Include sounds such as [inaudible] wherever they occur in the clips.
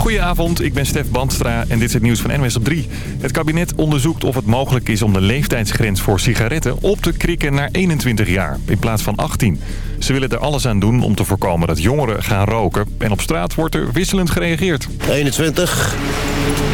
Goedenavond, ik ben Stef Bandstra en dit is het nieuws van NWS op 3. Het kabinet onderzoekt of het mogelijk is om de leeftijdsgrens voor sigaretten op te krikken naar 21 jaar in plaats van 18. Ze willen er alles aan doen om te voorkomen dat jongeren gaan roken. En op straat wordt er wisselend gereageerd. 21,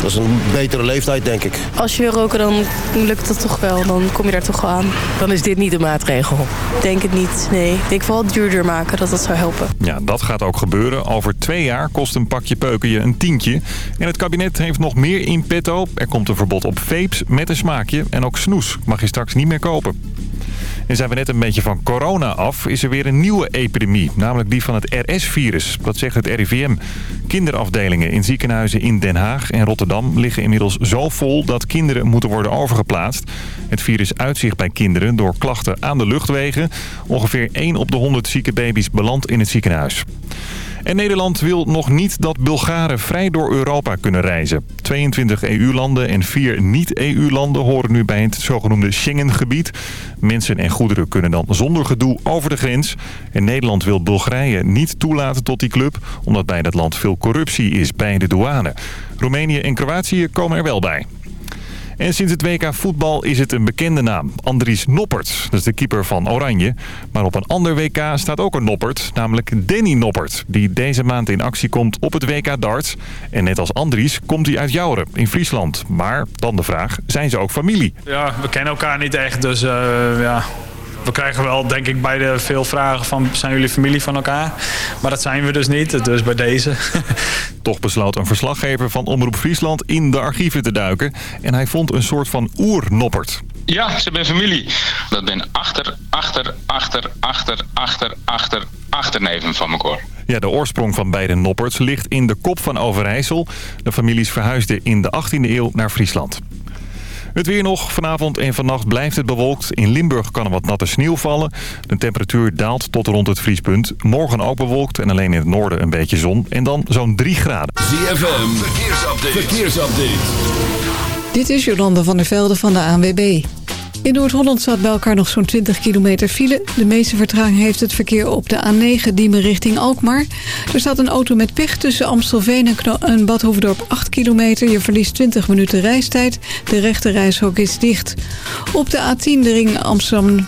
dat is een betere leeftijd denk ik. Als je wil roken dan lukt dat toch wel, dan kom je daar toch wel aan. Dan is dit niet de maatregel? Denk het niet, nee. Ik denk vooral duurder maken, dat dat zou helpen. Ja, dat gaat ook gebeuren. Over twee jaar kost een pakje peuken je een tientje. En het kabinet heeft nog meer in petto. Er komt een verbod op vapes met een smaakje. En ook snoes mag je straks niet meer kopen. En zijn we net een beetje van corona af, is er weer een nieuwe epidemie. Namelijk die van het RS-virus. Dat zegt het RIVM. Kinderafdelingen in ziekenhuizen in Den Haag en Rotterdam liggen inmiddels zo vol dat kinderen moeten worden overgeplaatst. Het virus uitzicht bij kinderen door klachten aan de luchtwegen. Ongeveer 1 op de 100 zieke baby's belandt in het ziekenhuis. En Nederland wil nog niet dat Bulgaren vrij door Europa kunnen reizen. 22 EU-landen en 4 niet-EU-landen horen nu bij het zogenoemde Schengen-gebied. Mensen en goederen kunnen dan zonder gedoe over de grens. En Nederland wil Bulgarije niet toelaten tot die club... omdat bij dat land veel corruptie is bij de douane. Roemenië en Kroatië komen er wel bij. En sinds het WK voetbal is het een bekende naam. Andries Noppert, dat is de keeper van Oranje. Maar op een ander WK staat ook een Noppert, namelijk Danny Noppert. Die deze maand in actie komt op het WK darts. En net als Andries komt hij uit Jouren in Friesland. Maar dan de vraag, zijn ze ook familie? Ja, we kennen elkaar niet echt, dus uh, ja we krijgen wel, denk ik, beide veel vragen van... zijn jullie familie van elkaar? Maar dat zijn we dus niet, dus bij deze. [laughs] Toch besloot een verslaggever van Omroep Friesland in de archieven te duiken. En hij vond een soort van oernoppert. Ja, ze ben familie. Dat ben achter, achter, achter, achter, achter, achter, achterneven van elkaar. Ja, de oorsprong van beide nopperts ligt in de kop van Overijssel. De families verhuisden in de 18e eeuw naar Friesland. Het weer nog. Vanavond en vannacht blijft het bewolkt. In Limburg kan er wat natte sneeuw vallen. De temperatuur daalt tot rond het vriespunt. Morgen ook bewolkt en alleen in het noorden een beetje zon. En dan zo'n 3 graden. ZFM, verkeersupdate. verkeersupdate. Dit is Jolanda van der Velde van de ANWB. In Noord-Holland staat bij elkaar nog zo'n 20 kilometer file. De meeste vertraging heeft het verkeer op de A9 Diemen richting Alkmaar. Er staat een auto met pech tussen Amstelveen en, Badhoevedorp 8 kilometer. Je verliest 20 minuten reistijd. De rechte reishok is dicht. Op de A10 de ring Amsterdam,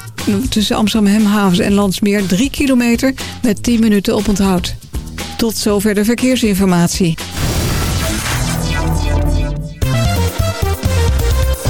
tussen Amsterdam Hemhavens en Landsmeer 3 kilometer met 10 minuten op onthoud. Tot zover de verkeersinformatie.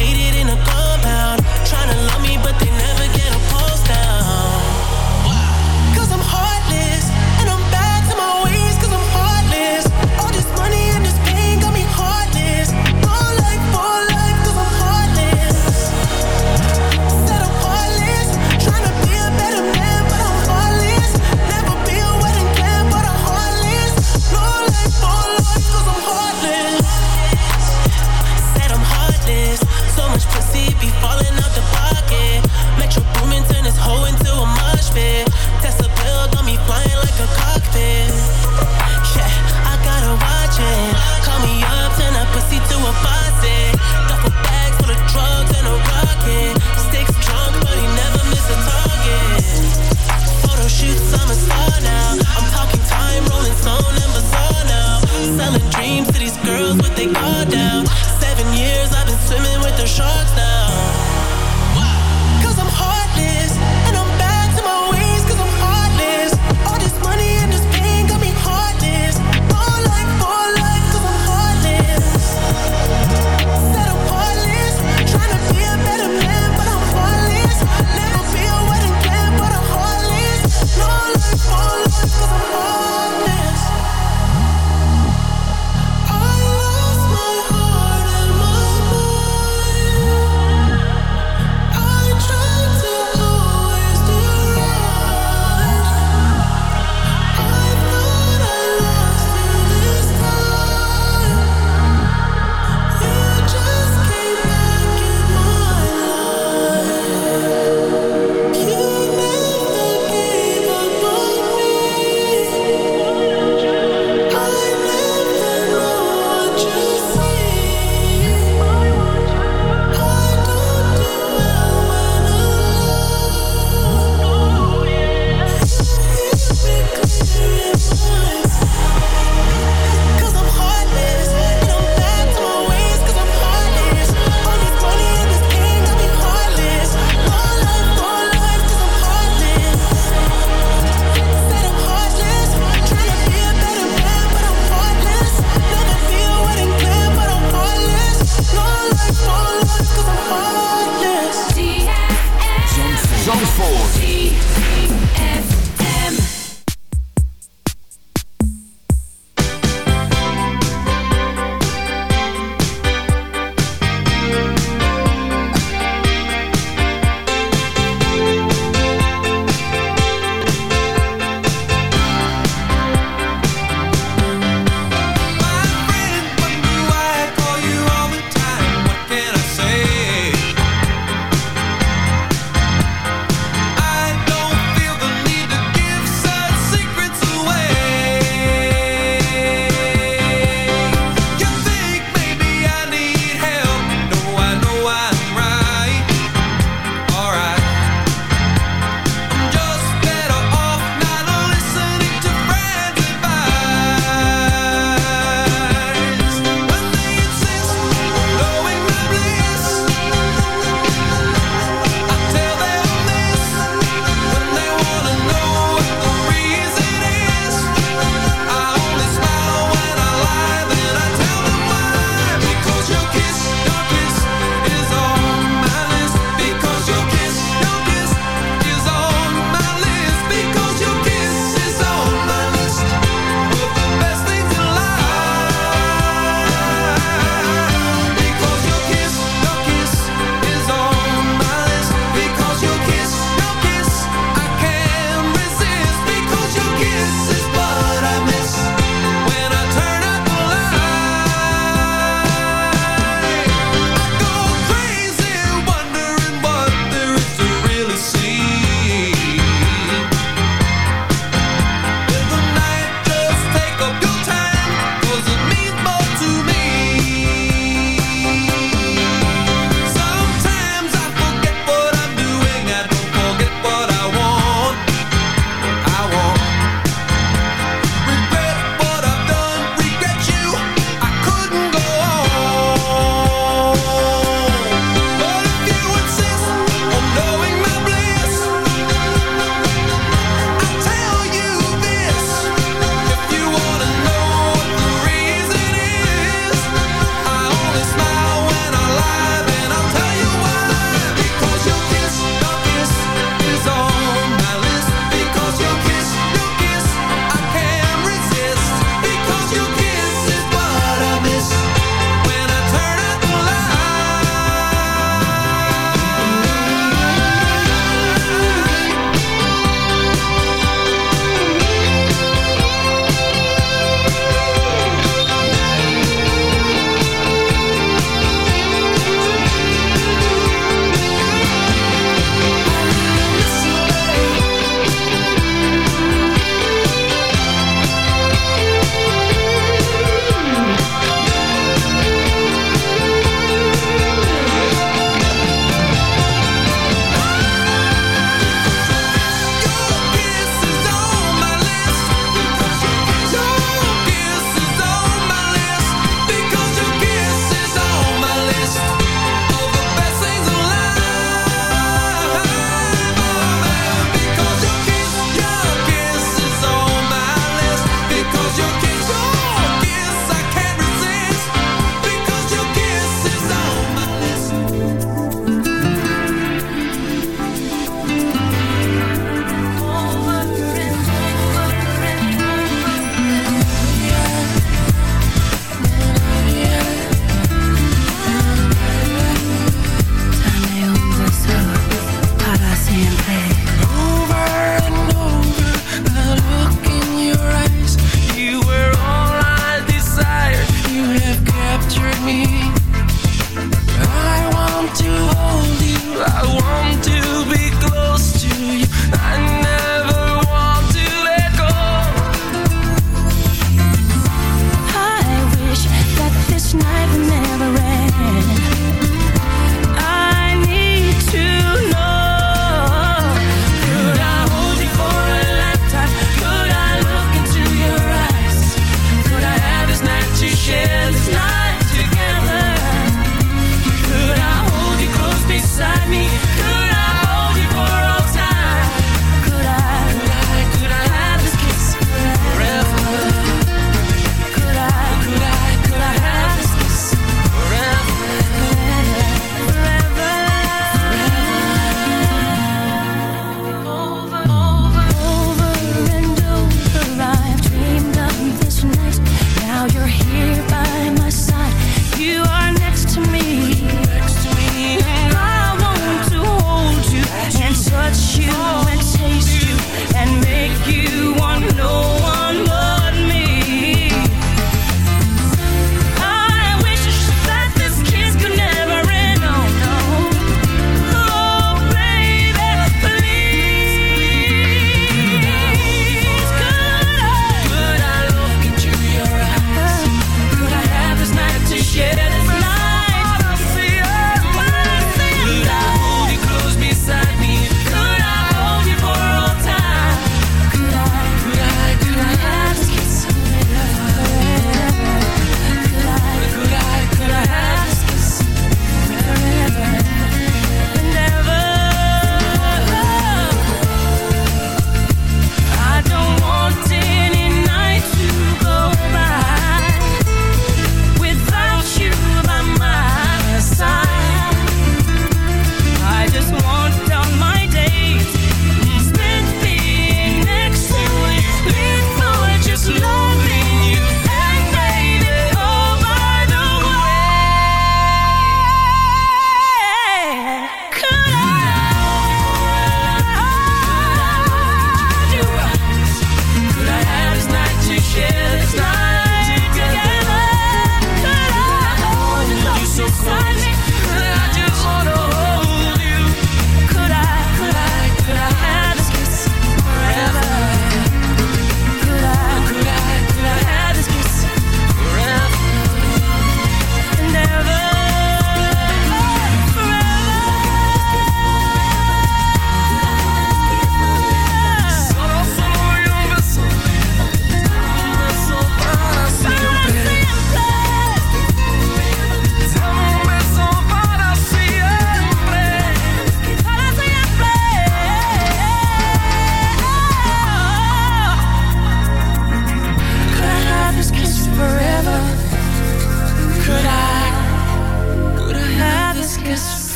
Ate it in a club.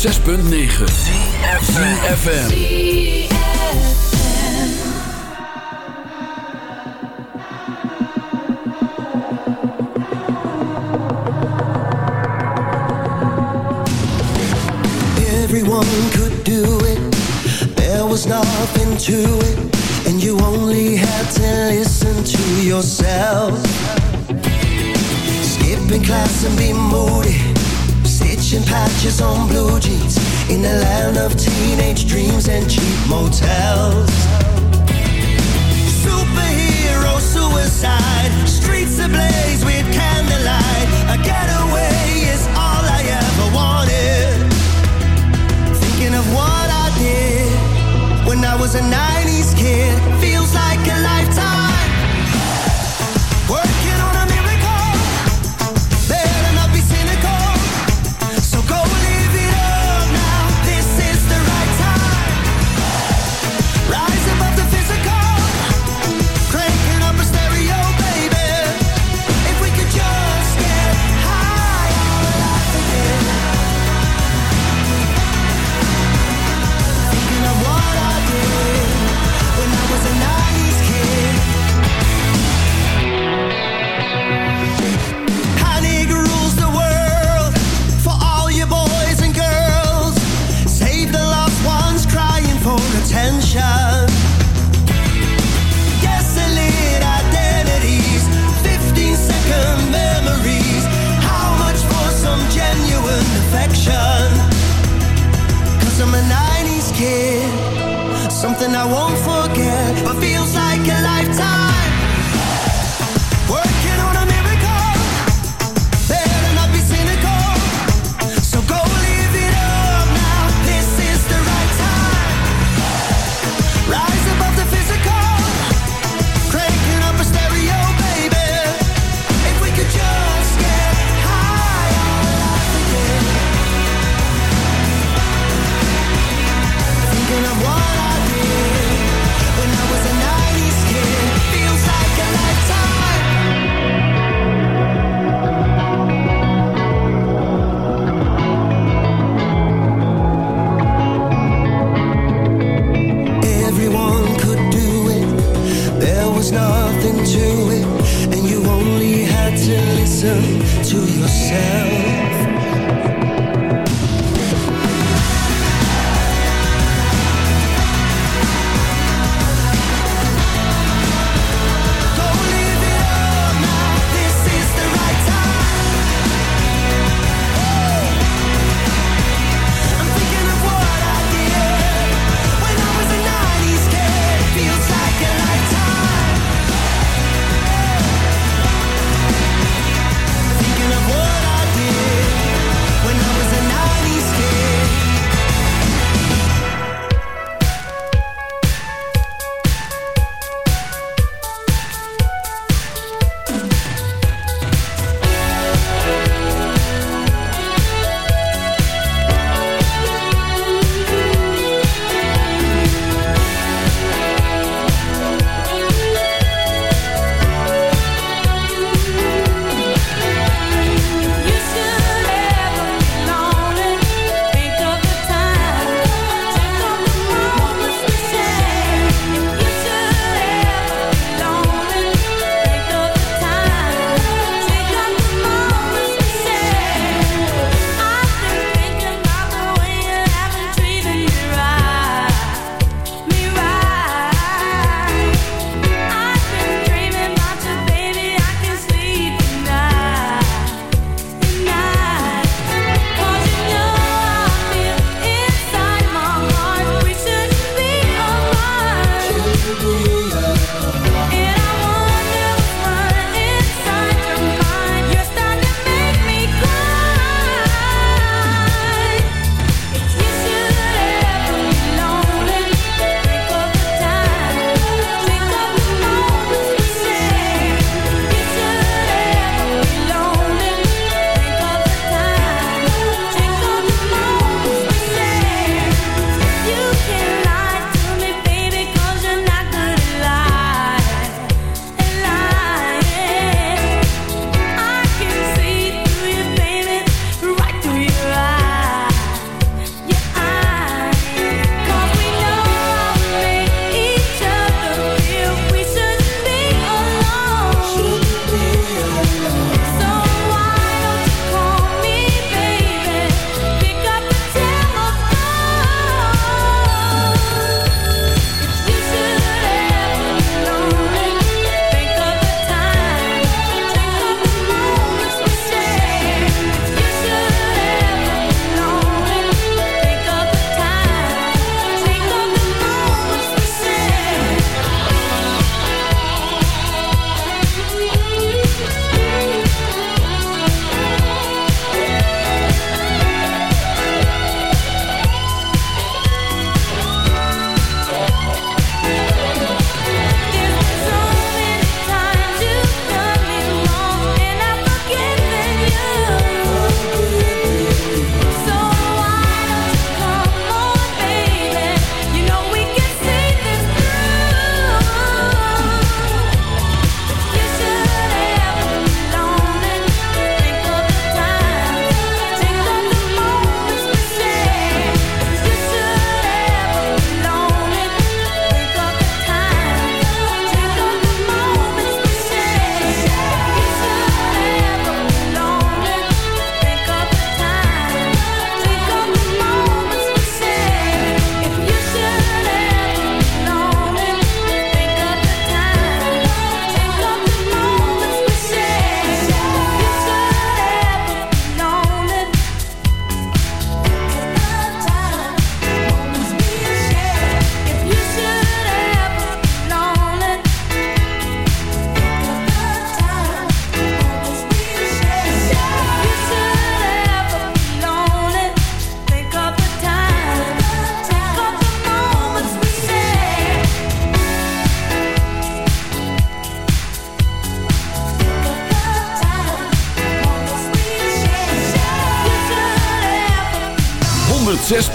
106.9.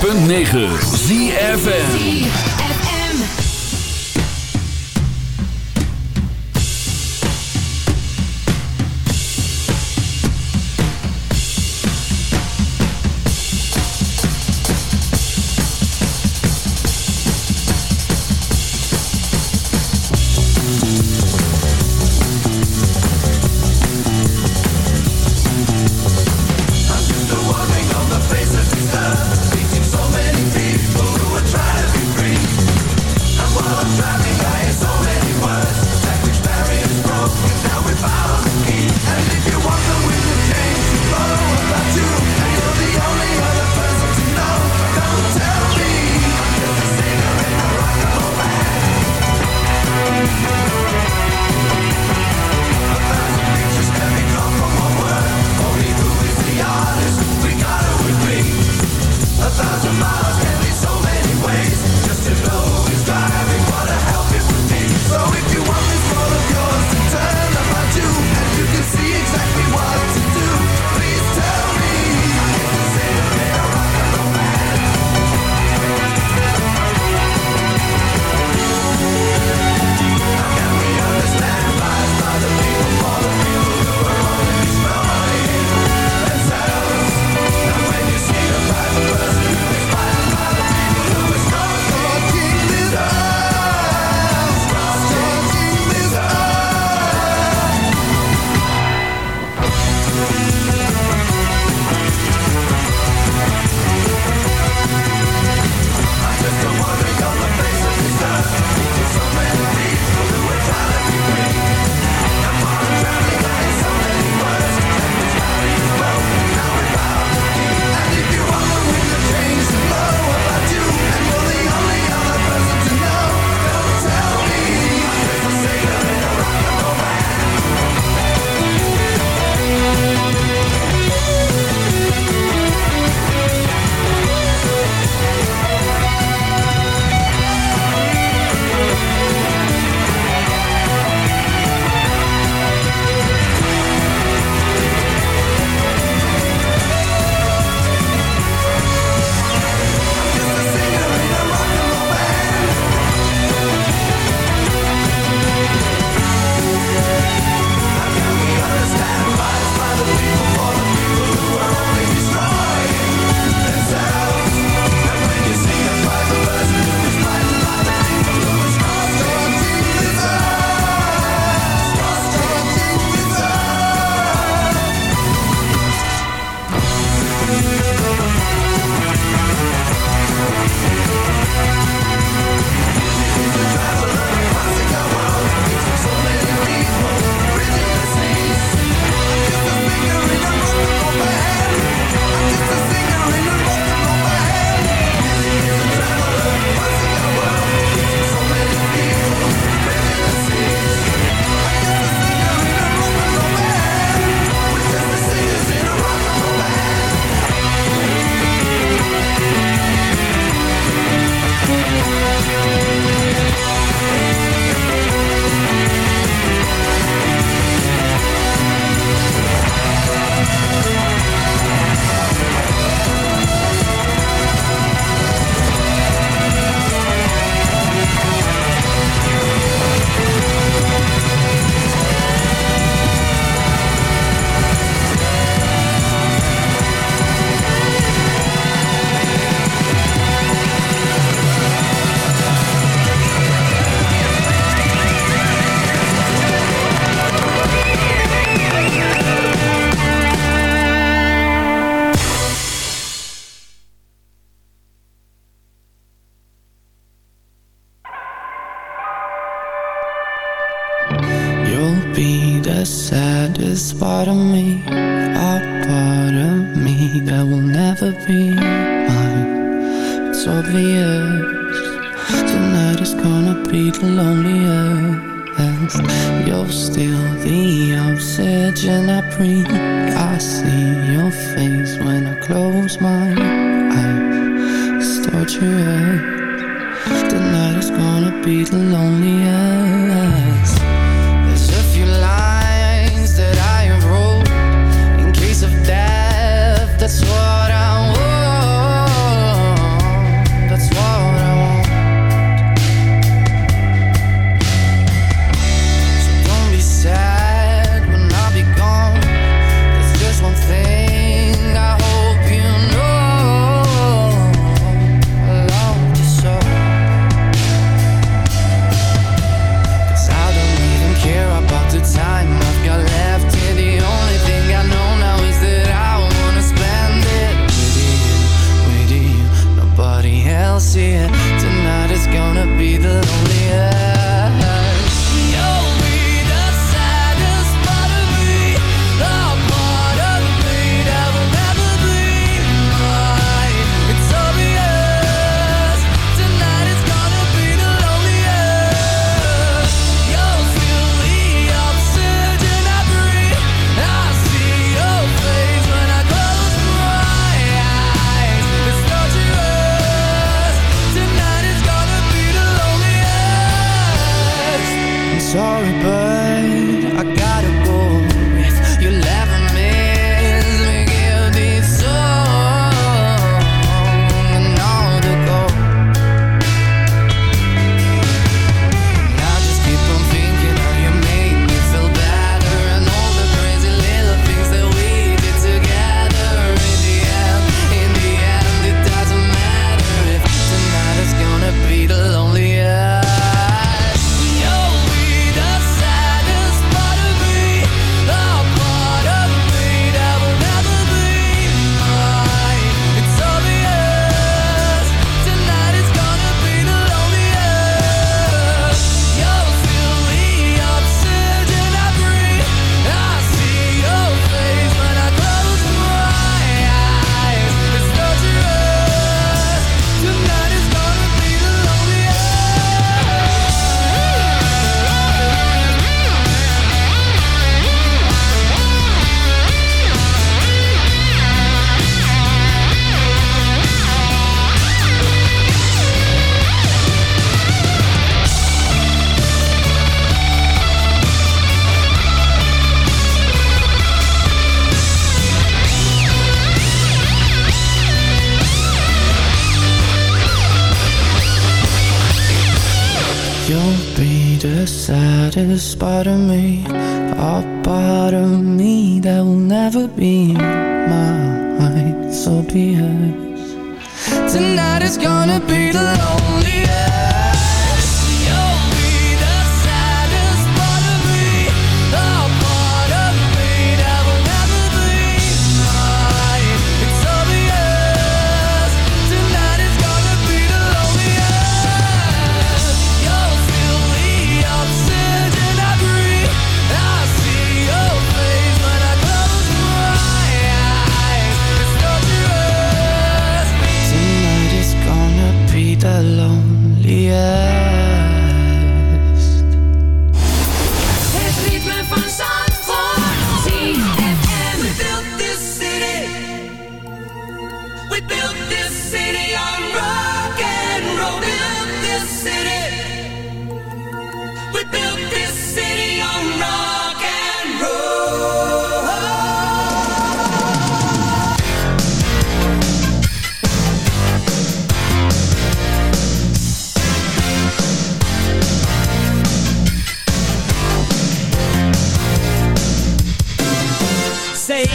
.9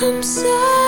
I'm sorry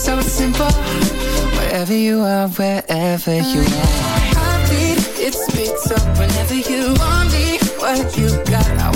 so simple. Wherever you are, wherever you are. Heartbeat, it speeds up whenever you want me. What you got,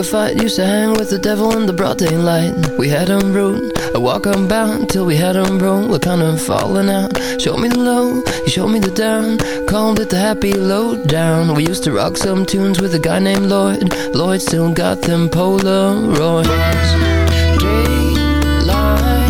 a fight, used to hang with the devil in the broad daylight. We had 'em rude, a walk unbound till we had 'em broke. We're kind of falling out. Showed me the low, he showed me the down. Called it the happy low down We used to rock some tunes with a guy named Lloyd. Lloyd still got them Polaroids. Daylight,